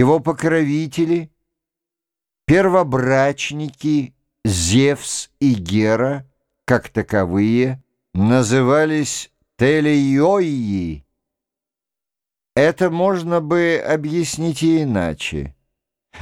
Его покровители, первобрачники Зевс и Гера, как таковые, назывались Телейои. Это можно бы объяснить и иначе.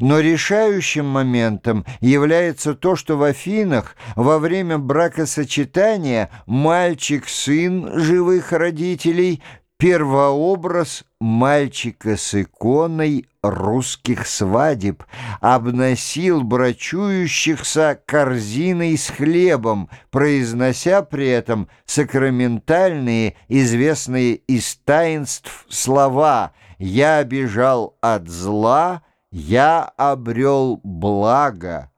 Но решающим моментом является то, что в Афинах во время бракосочетания мальчик-сын живых родителей первообраз мальчика с иконой русских свадеб обносил брачующихся корзиной с хлебом, произнося при этом сакраментальные, известные из таинств слова «Я бежал от зла», «Я обрел благо».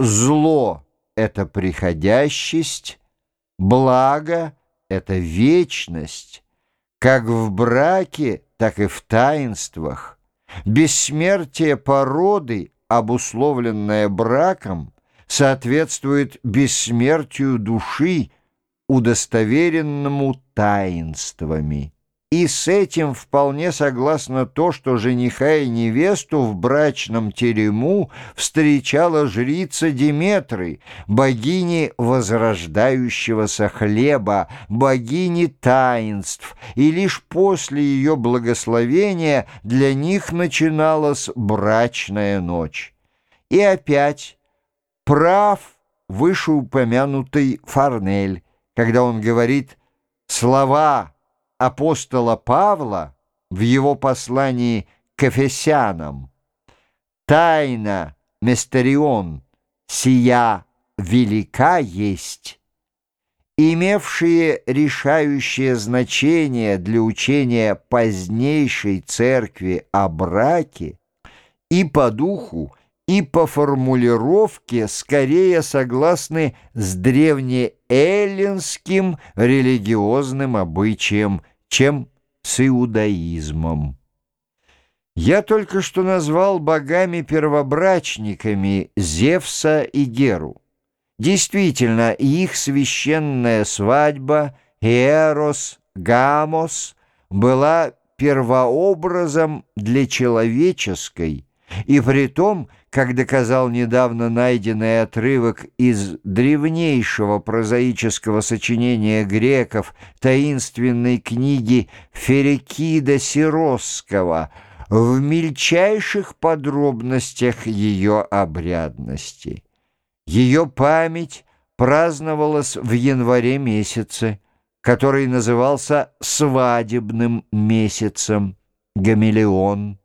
Зло — это приходящесть, благо — это вечность. Как в браке, так и в таинствах. Бессмертие породы, обусловленное браком, соответствует бессмертию души, удостоверенному таинствами. И с этим вполне согласно то, что жениха и невесту в брачном терему встречала жрица Диметры, богини возрождающегося хлеба, богини таинств, и лишь после ее благословения для них начиналась брачная ночь. И опять прав вышеупомянутый Фарнель, когда он говорит «слова» апостола Павла в его послании к Эфесянам. «Тайна, Местерион, сия велика есть» имевшие решающее значение для учения позднейшей церкви о браке и по духу, и по формулировке скорее согласны с древнеэллинским религиозным обычаем чем с иудаизмом. Я только что назвал богами-первобрачниками Зевса и Геру. Действительно, их священная свадьба Эрос, Гамос была первообразом для человеческой, и при том – как доказал недавно найденный отрывок из древнейшего прозаического сочинения греков таинственной книги Ферекида Сиросского, в мельчайших подробностях ее обрядности. Ее память праздновалась в январе месяце, который назывался «свадебным месяцем» Гамелеон.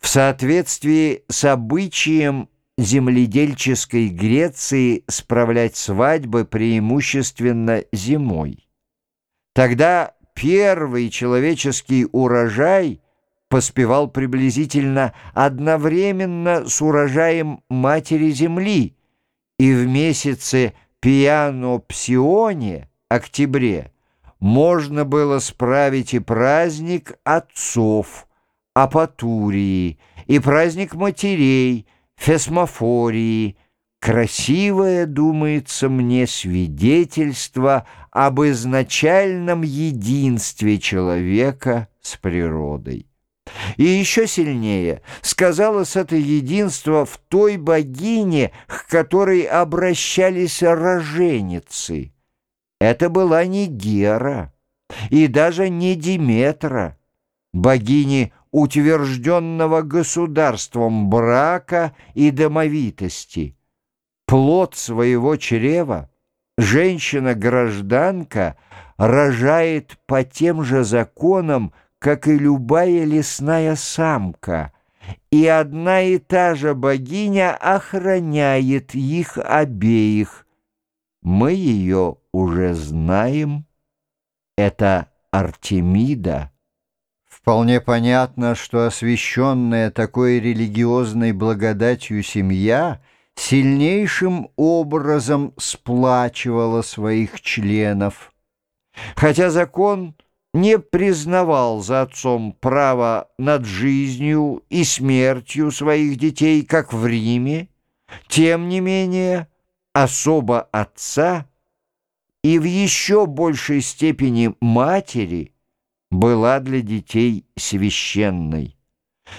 В соответствии с обычаем земледельческой Греции справлять свадьбы преимущественно зимой. Тогда первый человеческий урожай поспевал приблизительно одновременно с урожаем Матери Земли, и в месяце Пиано-Псионе, октябре, можно было справить и праздник отцов – Апатурии и праздник матерей, Фесмофории, красивое, думается мне, свидетельство об изначальном единстве человека с природой. И еще сильнее сказалось это единство в той богине, к которой обращались роженицы. Это была не Гера и даже не Диметра, богини утвержденного государством брака и домовитости. Плод своего чрева женщина-гражданка рожает по тем же законам, как и любая лесная самка, и одна и та же богиня охраняет их обеих. Мы ее уже знаем. Это Артемида. Вполне понятно, что освященная такой религиозной благодатью семья сильнейшим образом сплачивала своих членов. Хотя закон не признавал за отцом право над жизнью и смертью своих детей, как в Риме, тем не менее особо отца и в еще большей степени матери – была для детей священной.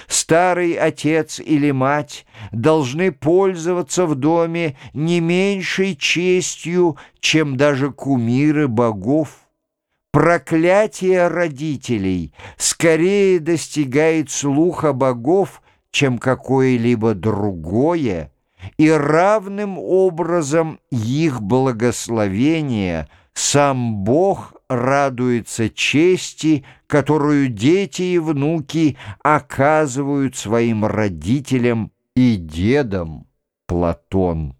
Старый отец или мать должны пользоваться в доме не меньшей честью, чем даже кумиры богов. Проклятие родителей скорее достигает слуха богов, чем какое-либо другое, и равным образом их благословение сам Бог радуется чести, которую дети и внуки оказывают своим родителям и дедам Платон.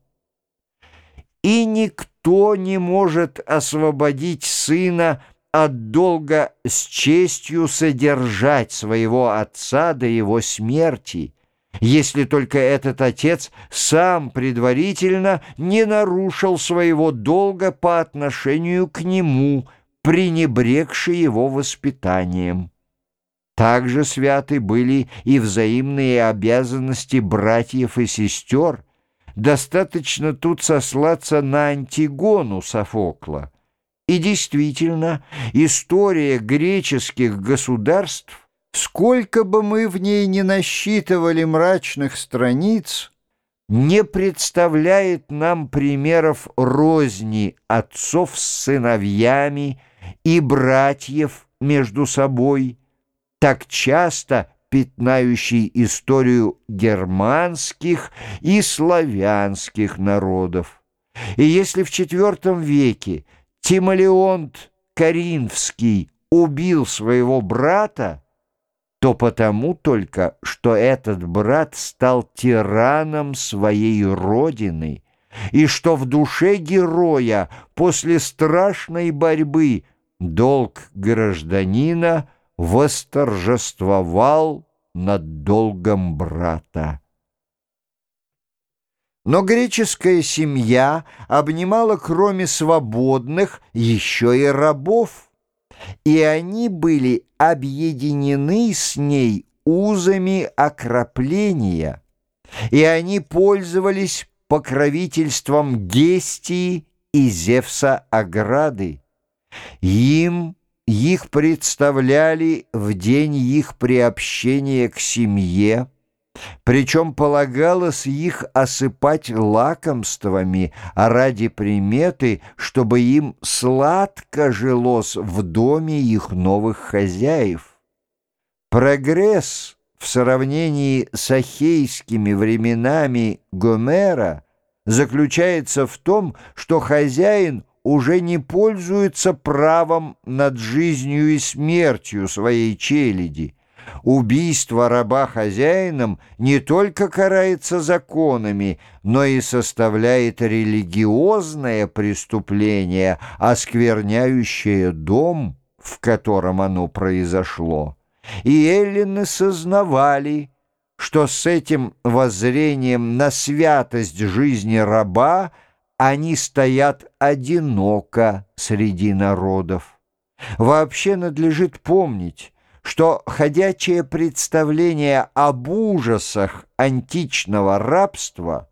И никто не может освободить сына от долга с честью содержать своего отца до его смерти, если только этот отец сам предварительно не нарушил своего долга по отношению к нему – пренебрегши его воспитанием. Также святы были и взаимные обязанности братьев и сестер. Достаточно тут сослаться на Антигону Софокла. И действительно, история греческих государств, сколько бы мы в ней не насчитывали мрачных страниц, не представляет нам примеров розни отцов с сыновьями, и братьев между собой, так часто пятнающий историю германских и славянских народов. И если в IV веке Тимолеонт Каринфский убил своего брата, то потому только, что этот брат стал тираном своей родины, и что в душе героя после страшной борьбы долг гражданина восторжествовал над долгом брата. Но греческая семья обнимала кроме свободных еще и рабов, и они были объединены с ней узами окропления, и они пользовались покровительством Гестии и Зевса Аграды. Им их представляли в день их приобщения к семье, причем полагалось их осыпать лакомствами, ради приметы, чтобы им сладко жилось в доме их новых хозяев. Прогресс в сравнении с ахейскими временами Гомера заключается в том, что хозяин уже не пользуется правом над жизнью и смертью своей челяди. Убийство раба хозяином не только карается законами, но и составляет религиозное преступление, оскверняющее дом, в котором оно произошло. И эллины сознавали, что с этим воззрением на святость жизни раба – они стоят одиноко среди народов. Вообще надлежит помнить, что ходячее представление об ужасах античного рабства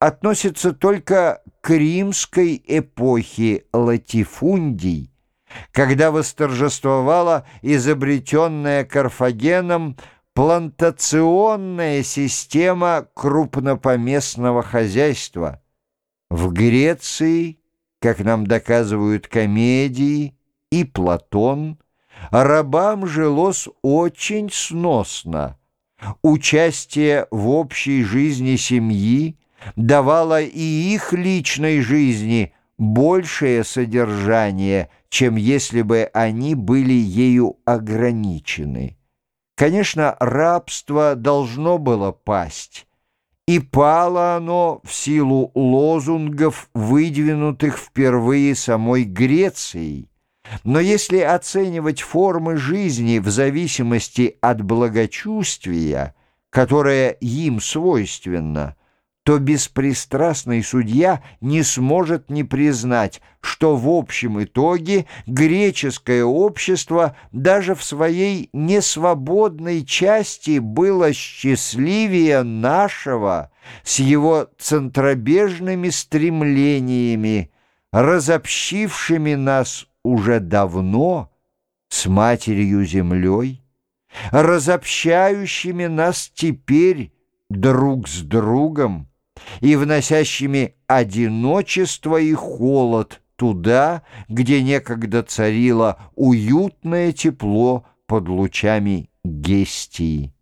относится только к римской эпохе латифундий, когда восторжествовала изобретенная Карфагеном плантационная система крупнопоместного хозяйства – в Греции, как нам доказывают комедии и Платон, рабам жилось очень сносно. Участие в общей жизни семьи давало и их личной жизни большее содержание, чем если бы они были ею ограничены. Конечно, рабство должно было пасть, и пало оно в силу лозунгов, выдвинутых впервые самой Грецией. Но если оценивать формы жизни в зависимости от благочувствия, которое им свойственно – то беспристрастный судья не сможет не признать, что в общем итоге греческое общество даже в своей несвободной части было счастливее нашего с его центробежными стремлениями, разобщившими нас уже давно с матерью землей. разобщающими нас теперь друг с другом и вносящими одиночество и холод туда, где некогда царило уютное тепло под лучами Гестии.